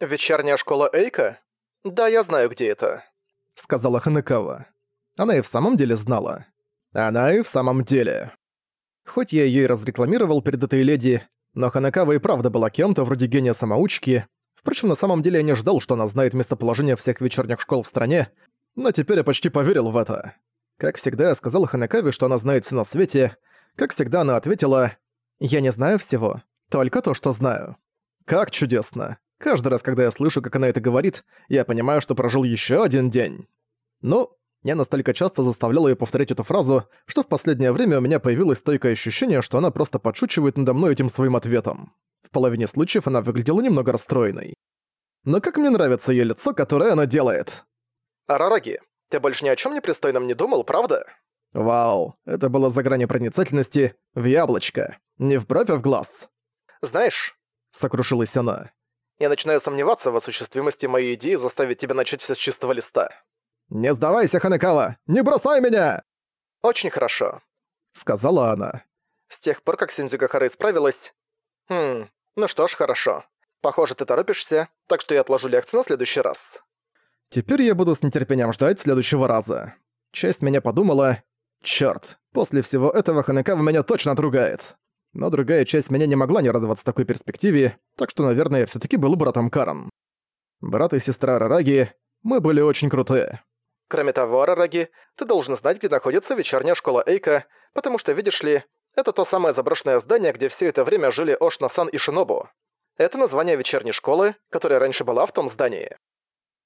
«Вечерняя школа Эйка? Да, я знаю, где это», — сказала Ханекава. Она и в самом деле знала. Она и в самом деле. Хоть я её и разрекламировал перед этой леди, но Ханекава и правда была кем-то вроде гения-самоучки. Впрочем, на самом деле я не ждал, что она знает местоположение всех вечерних школ в стране, но теперь я почти поверил в это. Как всегда, я сказал Ханекаве, что она знает всё на свете. Как всегда, она ответила «Я не знаю всего, только то, что знаю». Как чудесно. Каждый раз, когда я слышу, как она это говорит, я понимаю, что прожил ещё один день. Ну, я настолько часто заставлял её повторять эту фразу, что в последнее время у меня появилось стойкое ощущение, что она просто подшучивает надо мной этим своим ответом. В половине случаев она выглядела немного расстроенной. Но как мне нравится её лицо, которое она делает. «Арараги, ты больше ни о чём непристойном не думал, правда?» Вау, это было за гранью проницательности в яблочко, не в бровь, а в глаз. «Знаешь», — сокрушилась она, — «я начинаю сомневаться в осуществимости моей идеи заставить тебя начать всё с чистого листа». «Не сдавайся, Ханекава! Не бросай меня!» «Очень хорошо», — сказала она. «С тех пор, как Синдзюга Хара исправилась...» «Хм, ну что ж, хорошо. Похоже, ты торопишься, так что я отложу лекцию на следующий раз». Теперь я буду с нетерпением ждать следующего раза. Часть меня подумала... Чёрт, после всего этого Ханекава меня точно отругает. Но другая часть меня не могла не радоваться такой перспективе, так что, наверное, я всё-таки был братом Карен. Брат и сестра Рараги, мы были очень крутые. Кроме того, Рараги, ты должен знать, где находится вечерняя школа Эйка, потому что, видишь ли, это то самое заброшенное здание, где все это время жили Ошна-сан и Шинобу. Это название вечерней школы, которая раньше была в том здании.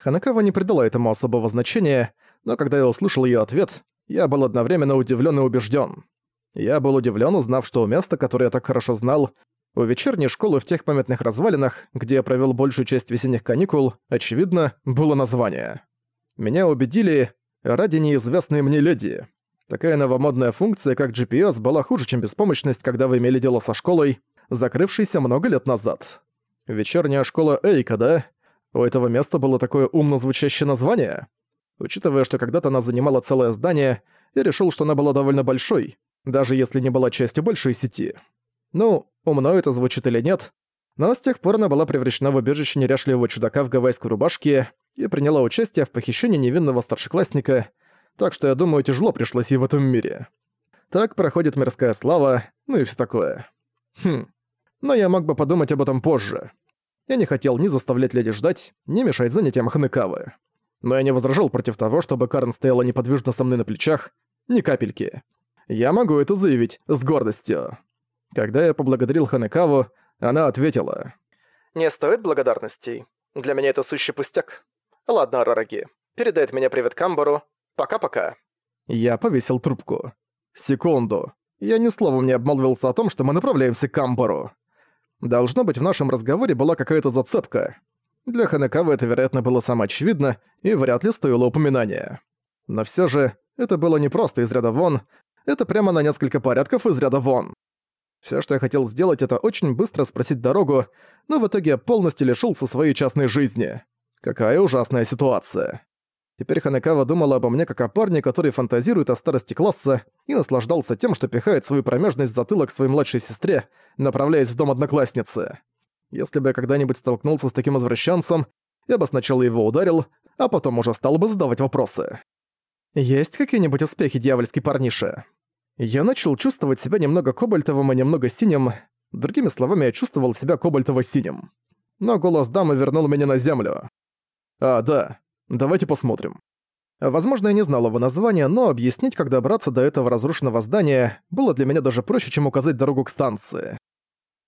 Ханакава не придала этому особого значения, но когда я услышал ее ответ, я был одновременно удивлен и убежден. Я был удивлен, узнав, что у места, которое я так хорошо знал, у вечерней школы в тех памятных развалинах, где я провел большую часть весенних каникул, очевидно, было название. Меня убедили ради неизвестной мне леди. Такая новомодная функция, как GPS, была хуже, чем беспомощность, когда вы имели дело со школой, закрывшейся много лет назад. Вечерняя школа Эйка, да? У этого места было такое умно звучащее название. Учитывая, что когда-то она занимала целое здание, я решил, что она была довольно большой, даже если не была частью большой сети. Ну, умно это звучит или нет, но с тех пор она была превращена в убежище неряшливого чудака в гавайской рубашке, и приняла участие в похищении невинного старшеклассника, так что я думаю, тяжело пришлось ей в этом мире. Так проходит мирская слава, ну и все такое. Хм. Но я мог бы подумать об этом позже. Я не хотел ни заставлять леди ждать, ни мешать занятиям Ханекавы. Но я не возражал против того, чтобы Карн стояла неподвижно со мной на плечах, ни капельки. Я могу это заявить с гордостью. Когда я поблагодарил Ханекаву, она ответила. «Не стоит благодарностей. Для меня это сущий пустяк. Ладно, Рараги, передай от меня привет Камбару. Пока-пока». Я повесил трубку. Секунду. Я ни словом не обмолвился о том, что мы направляемся к Камбару. Должно быть, в нашем разговоре была какая-то зацепка. Для Ханекавы это, вероятно, было самоочевидно и вряд ли стоило упоминания. Но все же, это было не просто из ряда вон, это прямо на несколько порядков из ряда вон. Все, что я хотел сделать, это очень быстро спросить дорогу, но в итоге я полностью лишился своей частной жизни. Какая ужасная ситуация. Теперь Ханекава думала обо мне как о парне, который фантазирует о старости класса и наслаждался тем, что пихает свою промежность затылок своей младшей сестре, направляясь в дом одноклассницы. Если бы я когда-нибудь столкнулся с таким извращенцем, я бы сначала его ударил, а потом уже стал бы задавать вопросы. «Есть какие-нибудь успехи, дьявольский парниша?» Я начал чувствовать себя немного кобальтовым и немного синим. Другими словами, я чувствовал себя кобальтово-синим. Но голос дамы вернул меня на землю. А, да. Давайте посмотрим. Возможно, я не знал его названия, но объяснить, как добраться до этого разрушенного здания, было для меня даже проще, чем указать дорогу к станции.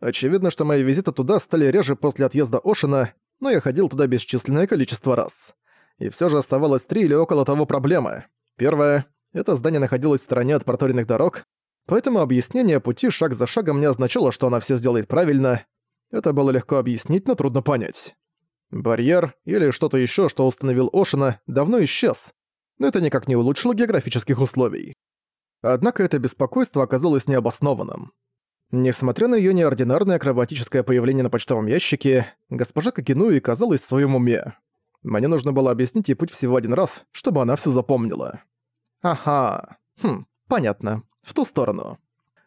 Очевидно, что мои визиты туда стали реже после отъезда Ошина, но я ходил туда бесчисленное количество раз. И все же оставалось три или около того проблемы. Первое — это здание находилось в стороне от проторенных дорог, поэтому объяснение пути шаг за шагом не означало, что она все сделает правильно. Это было легко объяснить, но трудно понять. Барьер или что-то еще, что установил Ошина, давно исчез, но это никак не улучшило географических условий. Однако это беспокойство оказалось необоснованным. Несмотря на ее неординарное акробатическое появление на почтовом ящике, госпожа Кокинуи казалась в своем уме. Мне нужно было объяснить ей путь всего один раз, чтобы она все запомнила. Ага. Хм, понятно. В ту сторону.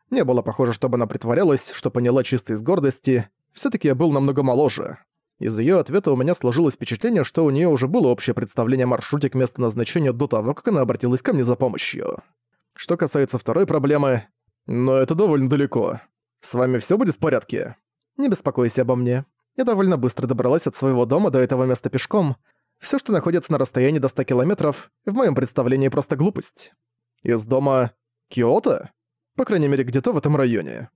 Не было похоже, чтобы она притворялась, что поняла чисто из гордости. все таки я был намного моложе. Из её ответа у меня сложилось впечатление, что у неё уже было общее представление о маршруте к месту назначения до того, как она обратилась ко мне за помощью. Что касается второй проблемы, но это довольно далеко. С вами всё будет в порядке? Не беспокойся обо мне. Я довольно быстро добралась от своего дома до этого места пешком. Всё, что находится на расстоянии до 100 километров, в моём представлении просто глупость. Из дома Киото? По крайней мере, где-то в этом районе.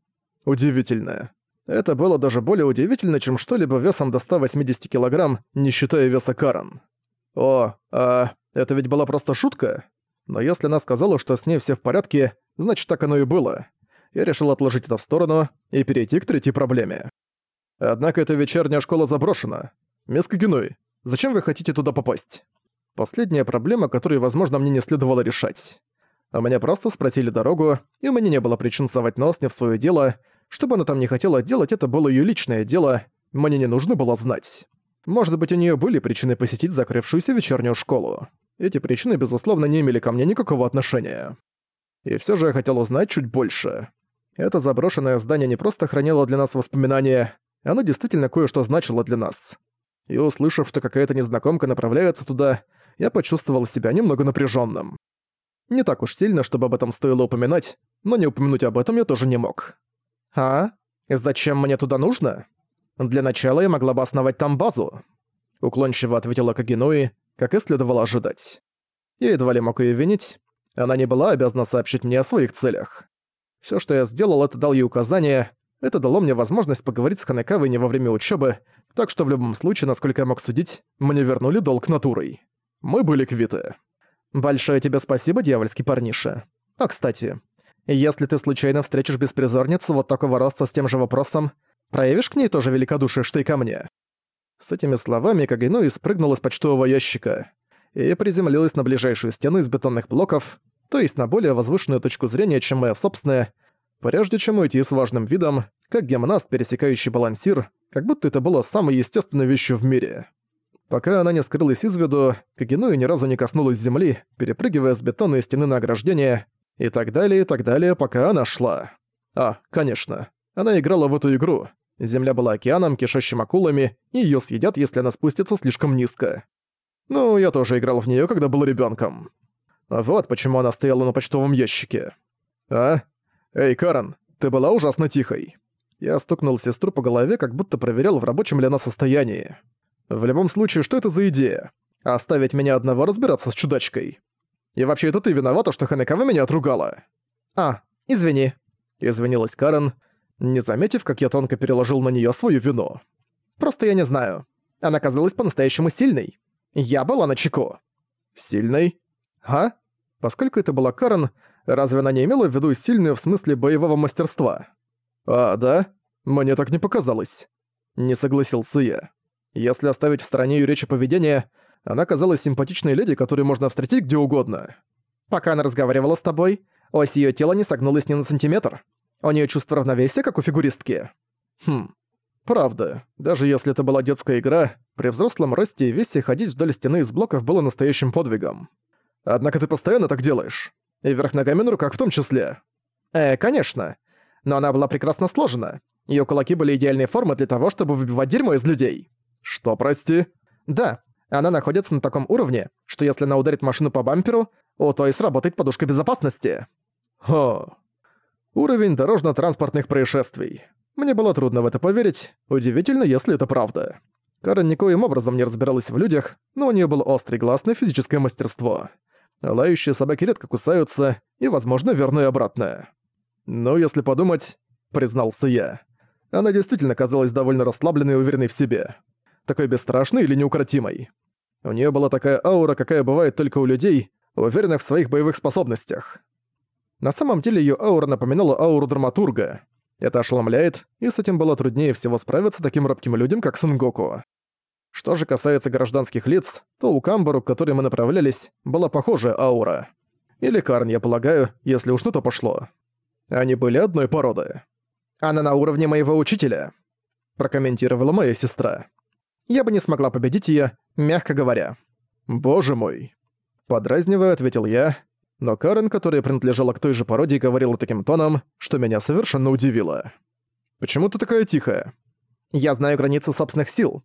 Удивительно. Это было даже более удивительно, чем что-либо весом до 180 килограмм, не считая веса Карен. О, а это ведь была просто шутка? Но если она сказала, что с ней все в порядке, значит так оно и было. Я решил отложить это в сторону и перейти к третьей проблеме. Однако эта вечерняя школа заброшена. Мисс Кагиной, зачем вы хотите туда попасть? Последняя проблема, которую, возможно, мне не следовало решать. У меня просто спросили дорогу, и у меня не было причин совать нос не в своё дело, что бы она там не хотела делать, это было её личное дело, мне не нужно было знать. Может быть, у неё были причины посетить закрывшуюся вечернюю школу. Эти причины, безусловно, не имели ко мне никакого отношения. И всё же я хотел узнать чуть больше. Это заброшенное здание не просто хранило для нас воспоминания, оно действительно кое-что значило для нас. И услышав, что какая-то незнакомка направляется туда, я почувствовал себя немного напряжённым. Не так уж сильно, чтобы об этом стоило упоминать, но не упомянуть об этом я тоже не мог. «А? Зачем мне туда нужно? Для начала я могла бы основать там базу», — уклончиво ответила Кагинуи, как и следовало ожидать. Я едва ли мог её винить, она не была обязана сообщить мне о своих целях. Всё, что я сделал, это дал ей указания, это дало мне возможность поговорить с Ханекавой не во время учёбы, так что в любом случае, насколько я мог судить, мне вернули долг натурой. Мы были квиты. Большое тебе спасибо, дьявольский парниша. А, кстати, если ты случайно встретишь беспризорницу вот такого роста с тем же вопросом, проявишь к ней тоже великодушие, что и ко мне?» С этими словами Кагайнуи спрыгнула с почтового ящика и приземлилась на ближайшую стену из бетонных блоков, то есть на более возвышенную точку зрения, чем моя собственная, прежде чем уйти с важным видом, как гимнаст, пересекающий балансир, как будто это было самой естественной вещью в мире. Пока она не скрылась из виду, Кагинуи ни разу не коснулась земли, перепрыгивая с бетонной стены на ограждение, и так далее, и так далее, пока она шла. А, конечно. Она играла в эту игру. Земля была океаном, кишащим акулами, и её съедят, если она спустится слишком низко. Ну, я тоже играл в неё, когда был ребёнком. Вот почему она стояла на почтовом ящике. А? Эй, Карен, ты была ужасно тихой. Я стукнул сестру по голове, как будто проверял, в рабочем ли она состоянии. В любом случае, что это за идея? Оставить меня одного разбираться с чудачкой? И вообще, это ты виновата, что Ханекава меня отругала». «А, извини», — извинилась Карен, не заметив, как я тонко переложил на неё свою вину. «Просто я не знаю. Она казалась по-настоящему сильной. Я была на чеку». «Сильной? А? Поскольку это была Карен, разве она не имела в виду сильную в смысле боевого мастерства?» «А, да? Мне так не показалось». Не согласился я. Если оставить в стороне её речи поведения, она казалась симпатичной леди, которую можно встретить где угодно. Пока она разговаривала с тобой, ось её тела не согнулась ни на сантиметр. У неё чувство равновесия, как у фигуристки. Хм. Правда, даже если это была детская игра, при взрослом росте и весе ходить вдоль стены из блоков было настоящим подвигом. Однако ты постоянно так делаешь. И вверх ногами на руках в том числе. Э, конечно. Но она была прекрасно сложена. Её кулаки были идеальной формы для того, чтобы выбивать дерьмо из людей. Что, прости? Да, она находится на таком уровне, что если она ударит машину по бамперу, у той сработает подушка безопасности. Хо. Уровень дорожно-транспортных происшествий. Мне было трудно в это поверить, удивительно, если это правда. Карен никоим образом не разбиралась в людях, но у нее был острый глаз на физическое мастерство. Лающие собаки редко кусаются, и, возможно, верно и обратное. «Ну, если подумать», — признался я. Она действительно казалась довольно расслабленной и уверенной в себе. Такой бесстрашной или неукротимой. У нее была такая аура, какая бывает только у людей, уверенных в своих боевых способностях. На самом деле ее аура напоминала ауру драматурга. Это ошеломляет, и с этим было труднее всего справиться таким робким людям, как Сангоку. Что же касается гражданских лиц, то у Камбару, к которой мы направлялись, была похожая аура. Или Карн, я полагаю, если уж на то пошло. Они были одной породы. «Она на уровне моего учителя», – прокомментировала моя сестра. «Я бы не смогла победить её, мягко говоря. «Боже мой!» Подразнивая, ответил я, но Карен, которая принадлежала к той же породе, говорила таким тоном, что меня совершенно удивило. «Почему ты такая тихая?» «Я знаю границы собственных сил.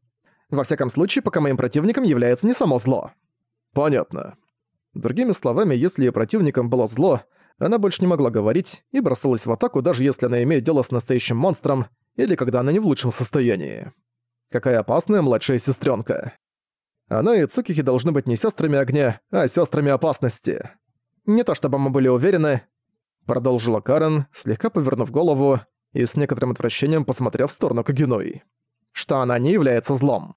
Во всяком случае, пока моим противником является не само зло. Понятно. Другими словами, если ее противником было зло, она больше не могла говорить и бросалась в атаку, даже если она имеет дело с настоящим монстром или когда она не в лучшем состоянии. Какая опасная младшая сестренка. Она и Цукихи должны быть не сестрами огня, а сестрами опасности. Не то чтобы мы были уверены, продолжила Карен, слегка повернув голову и с некоторым отвращением посмотрев в сторону Кагиной, что она не является злом.